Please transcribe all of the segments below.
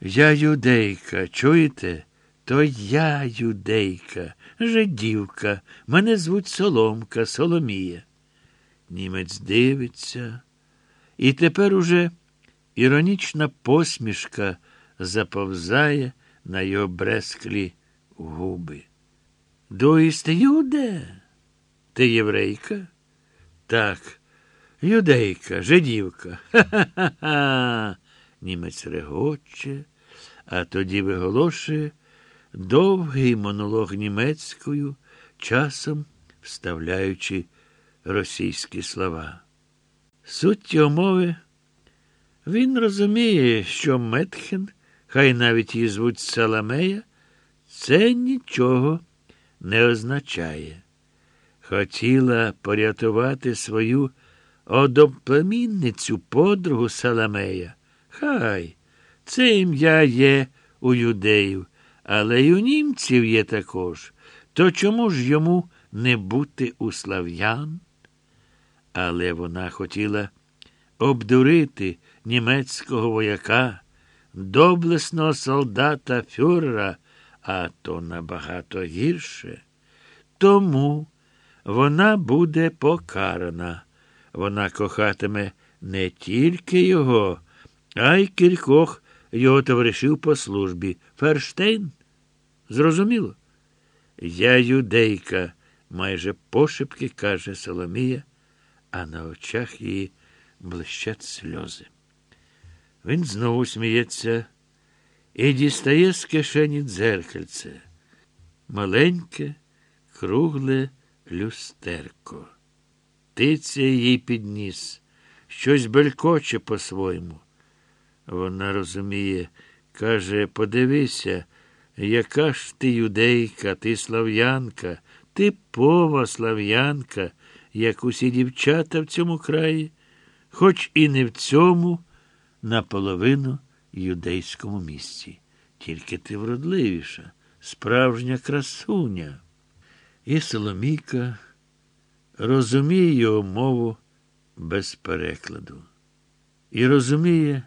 Я юдейка, чуєте? То я юдейка, жидівка, мене звуть Соломка, Соломія. Німець дивиться, і тепер уже іронічна посмішка заповзає на його бресклі губи. Дуїст юде? Ти єврейка? Так, юдейка, жидівка. Ха-ха-ха. Німець регоче, а тоді виголошує довгий монолог німецькою, часом вставляючи російські слова. Суть його мови він розуміє, що Метхен, хай навіть її звуть Саламея, це нічого не означає. Хотіла порятувати свою одоплемінницю подругу Саламея. Хай, це ім'я є у юдеїв, але й у німців є також. То чому ж йому не бути у слав'ян? Але вона хотіла обдурити німецького вояка, доблесного солдата фюрера, а то набагато гірше. Тому вона буде покарана. Вона кохатиме не тільки його, а й кількох його товаришів по службі. Ферштейн? Зрозуміло? Я юдейка, майже пошепки каже Соломія, а на очах її блищать сльози. Він знову сміється і дістає з кишені дзеркальце. Маленьке, кругле люстерко. Тицяє їй підніс, щось белькоче по-своєму. Вона розуміє, каже, подивися, яка ж ти юдейка, ти слав'янка, типова слав'янка, як усі дівчата в цьому краї, хоч і не в цьому наполовину юдейському місці. Тільки ти вродливіша, справжня красуня. І Соломійка розуміє його мову без перекладу. І розуміє,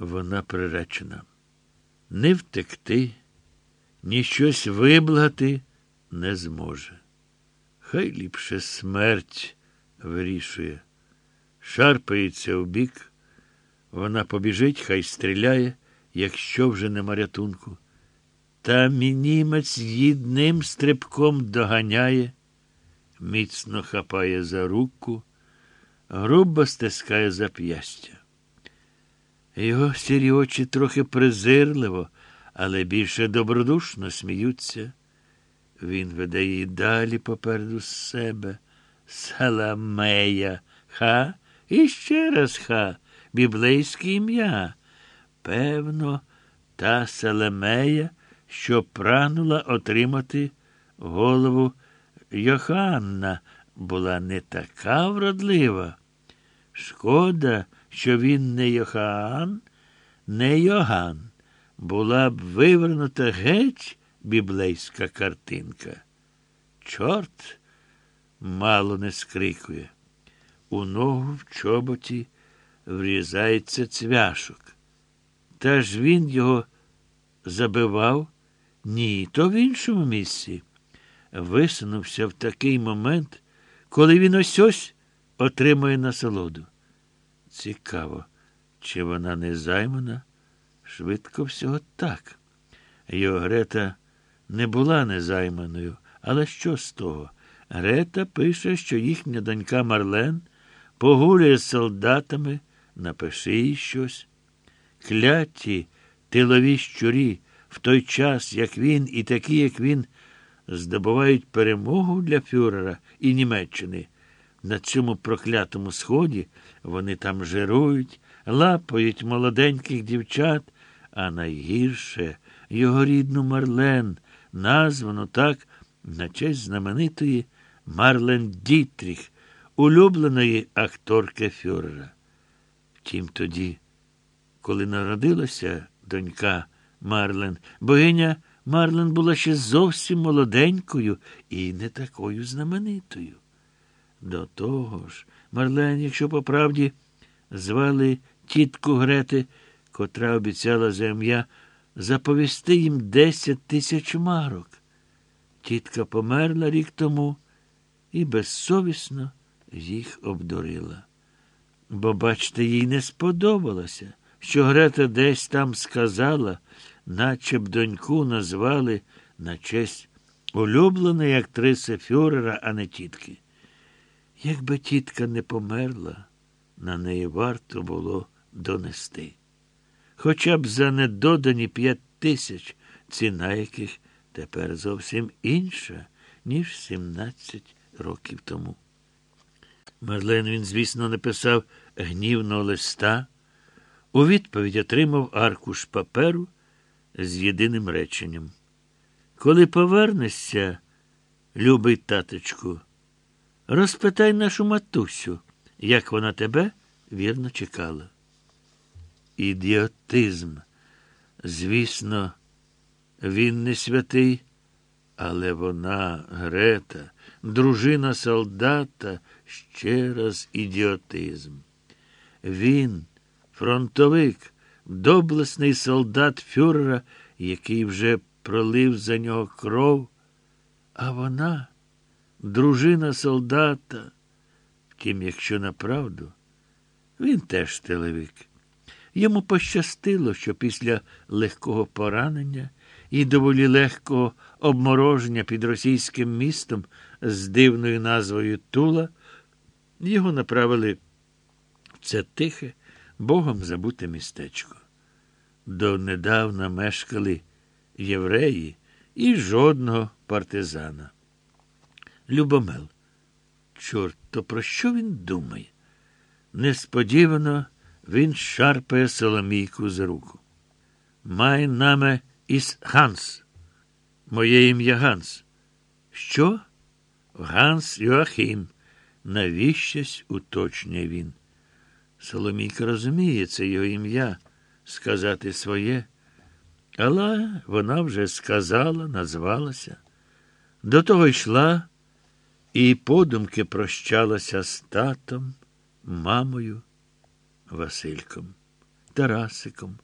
вона приречена. Не втекти, ні щось виблагати не зможе. Хай ліпше смерть вирішує. Шарпається в бік, вона побіжить, хай стріляє, якщо вже нема рятунку. Та мінімець їдним стрибком доганяє, міцно хапає за руку, грубо стискає зап'ястя. Його сірі очі трохи презирливо, але більше добродушно сміються. Він веде її далі попереду себе. Саламея, ха, і ще раз ха, біблейське ім'я. Певно, та Саламея, що прагнула отримати голову Йоханна, була не така вродлива. Шкода, що він не Йохаан, не Йоган. Була б вивернута геть біблейська картинка. Чорт мало не скрикує. У ногу в чоботі врізається цвяшок. Та ж він його забивав? Ні, то в іншому місці. Висунувся в такий момент, коли він ось ось отримує насолоду. Цікаво, чи вона не займана? Швидко всього так. Його Грета не була незайманою, але що з того? Грета пише, що їхня донька Марлен погуляє з солдатами, напиши їй щось. Кляті тилові щурі в той час, як він і такі, як він, здобувають перемогу для фюрера і Німеччини. На цьому проклятому сході вони там жирують, лапають молоденьких дівчат, а найгірше його рідну Марлен, названу так на честь знаменитої Марлен Дітріх, улюбленої акторки фюрера. Втім, тоді, коли народилася донька Марлен, богиня Марлен була ще зовсім молоденькою і не такою знаменитою. До того ж, Марлен, якщо по правді звали тітку Грети котра обіцяла за ім'я заповісти їм десять тисяч марок. Тітка померла рік тому і безсовісно їх обдурила. Бо, бачте, їй не сподобалося, що Грета десь там сказала, наче б доньку назвали на честь улюбленої актриси Фюрера, а не тітки. Якби тітка не померла, на неї варто було донести. Хоча б за недодані п'ять тисяч, ціна яких тепер зовсім інша, ніж сімнадцять років тому. Марлен він, звісно, написав гнівного листа. У відповідь отримав аркуш паперу з єдиним реченням. Коли повернешся, любий таточку, розпитай нашу матусю, як вона тебе вірно чекала. Ідіотизм. Звісно, він не святий, але вона, Грета, дружина солдата, ще раз ідіотизм. Він, фронтовик, доблесний солдат фюрера, який вже пролив за нього кров, а вона, дружина солдата. Втім, якщо направду, він теж стелевик. Йому пощастило, що після легкого поранення і доволі легкого обмороження під російським містом з дивною назвою Тула його направили в це тихе, богом забуте містечко. Донедавна мешкали євреї і жодного партизана. Любомел. Чорт, то про що він думає? Несподівано він шарпає Соломійку за руку. Май наме іс Ганс. Моє ім'я Ганс. Що? Ганс Йоахім. Навіщось уточнює він. Соломійка розуміє, це його ім'я сказати своє. Але вона вже сказала, назвалася. До того йшла і подумки прощалася з татом, мамою, Васильком, Тарасиком,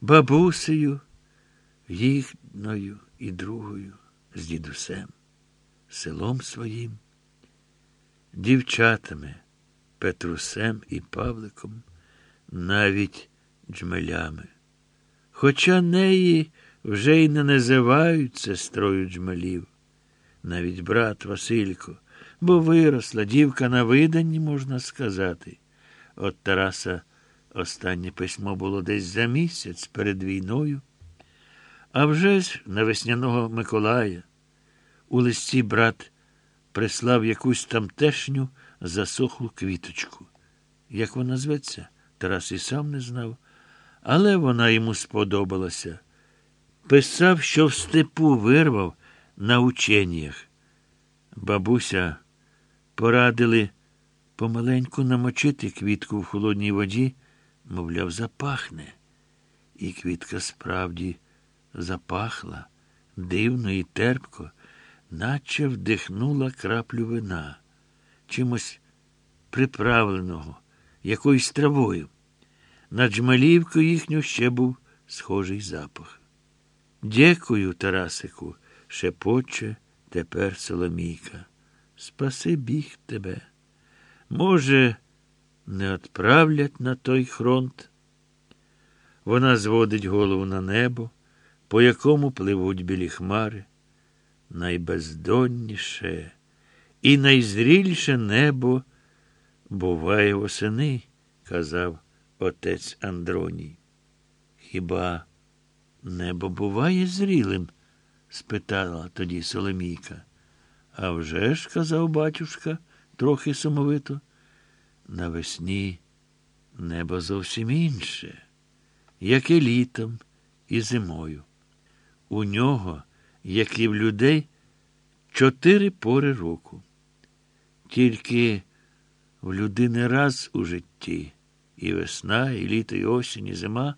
бабусею, їхною і другою, з дідусем, селом своїм, дівчатами, Петрусем і Павликом, навіть джмелями. Хоча неї вже й не називають сестрою джмелів, навіть брат Василько, бо виросла дівка на виданні, можна сказати. От Тараса останнє письмо було десь за місяць перед війною. А вже ж на весняного Миколая у листі брат прислав якусь тамтешню засохлу квіточку. Як вона зветься, Тарас і сам не знав, але вона йому сподобалася. Писав, що в степу вирвав на ученнях. Бабуся порадили помаленьку намочити квітку в холодній воді, мовляв, запахне. І квітка справді запахла дивно і терпко, наче вдихнула краплю вина, чимось приправленого, якоюсь травою. На джмалівку їхню ще був схожий запах. Дякую, Тарасику, шепоче тепер Соломійка. Спаси біг тебе. Може, не отправлять на той фронт. Вона зводить голову на небо, по якому пливуть білі хмари. Найбездонніше і найзрільше небо буває восени, казав отець Андроній. Хіба небо буває зрілим? Спитала тоді Соломійка. «А вже ж, казав батюшка, трохи сумовито. Навесні небо зовсім інше, як і літом, і зимою. У нього, як і в людей, чотири пори року. Тільки в людини раз у житті і весна, і літо, і осінь, і зима,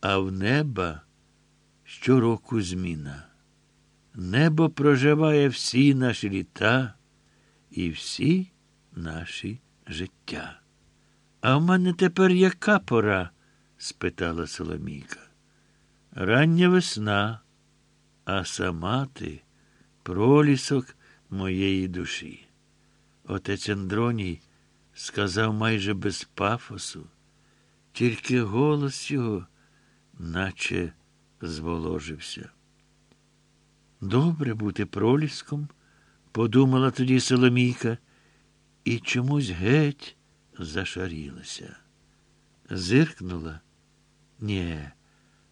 а в неба щороку зміна. Небо проживає всі наші літа і всі наші життя. А в мене тепер яка пора? спитала Соломійка. Рання весна, а сама ти пролісок моєї душі. Отець Андроній сказав майже без пафосу, тільки голос його, наче зволожився. Добре бути проліском, подумала тоді Соломійка, і чомусь геть зашарілася. Зиркнула. Ні,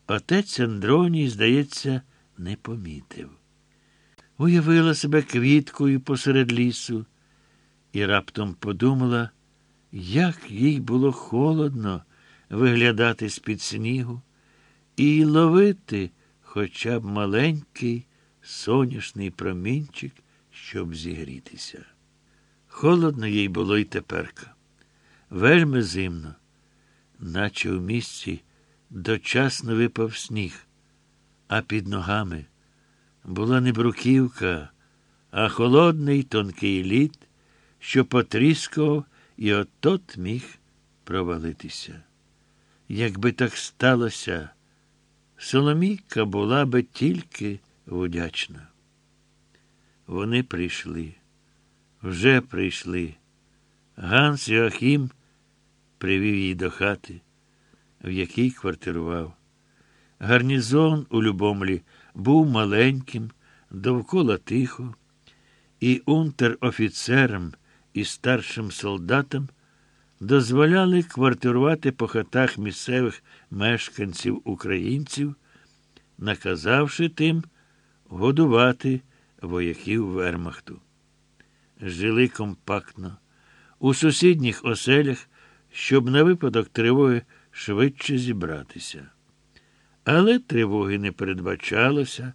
отець Андроній, здається, не помітив. Уявила себе квіткою посеред лісу і раптом подумала, як їй було холодно виглядати з-під снігу і ловити хоча б маленький соняшний промінчик, щоб зігрітися. Холодно їй було й теперка. Вельми зимно, наче в місці дочасно випав сніг, а під ногами була не бруківка, а холодний тонкий лід, що потріскував і отот міг провалитися. Якби так сталося, Соломійка була би тільки вдячна. Вони прийшли, вже прийшли. Ганс Йоахім привів її до хати, в якій квартирував. Гарнізон у Любомлі був маленьким, довкола тихо, і унтер-офіцерам і старшим солдатам дозволяли квартирувати по хатах місцевих мешканців українців, наказавши тим годувати вояків вермахту. Жили компактно, у сусідніх оселях, щоб на випадок тривоги швидше зібратися. Але тривоги не передбачалося.